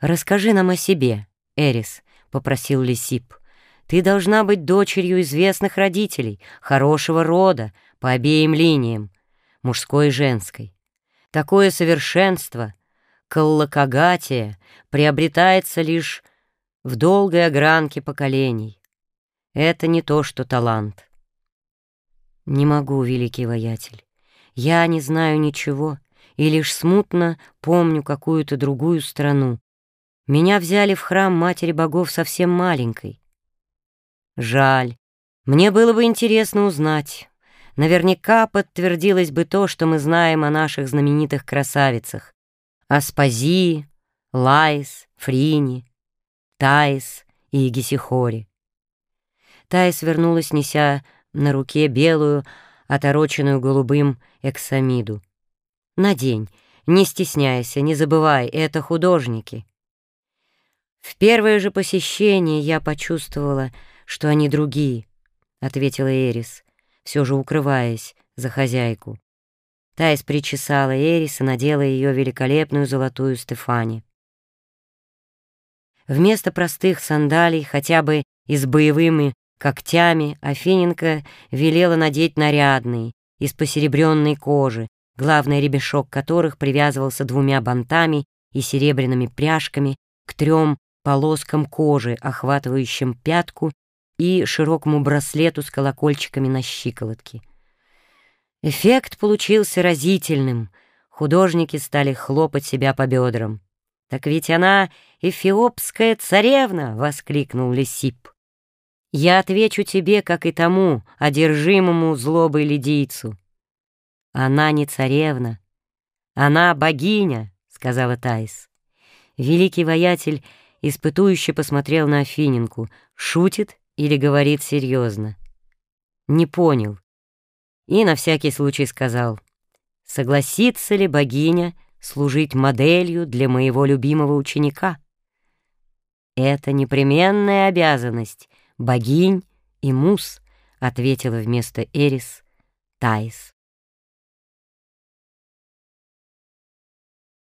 «Расскажи нам о себе, Эрис», — попросил Лисип. «Ты должна быть дочерью известных родителей, хорошего рода, по обеим линиям, мужской и женской. Такое совершенство, коллокогатия, приобретается лишь в долгой огранке поколений. Это не то, что талант». «Не могу, великий воятель. Я не знаю ничего» и лишь смутно помню какую-то другую страну, меня взяли в храм Матери Богов совсем маленькой. Жаль. Мне было бы интересно узнать. Наверняка подтвердилось бы то, что мы знаем о наших знаменитых красавицах. Аспазии, Лаис, Фрини, Таис и Гесихоре. Таис вернулась, неся на руке белую, отороченную голубым эксамиду. «Надень, не стесняйся, не забывай, это художники». «В первое же посещение я почувствовала, что они другие», — ответила Эрис, все же укрываясь за хозяйку. Тайс причесала Эрис и надела ее великолепную золотую Стефани. Вместо простых сандалий, хотя бы и с боевыми когтями, Афиненко велела надеть нарядные, из посеребренной кожи, главный ребешок которых привязывался двумя бантами и серебряными пряжками к трем полоскам кожи, охватывающим пятку, и широкому браслету с колокольчиками на щиколотке. Эффект получился разительным. Художники стали хлопать себя по бедрам. «Так ведь она эфиопская царевна!» — воскликнул Лисип. «Я отвечу тебе, как и тому, одержимому злобой лидийцу. Она не царевна, она богиня!» — сказала Тайс. Великий воятель испытующе посмотрел на Афиненку, шутит или говорит серьезно. Не понял. И на всякий случай сказал, согласится ли богиня служить моделью для моего любимого ученика? Это непременная обязанность богинь и мус, ответила вместо Эрис Таис.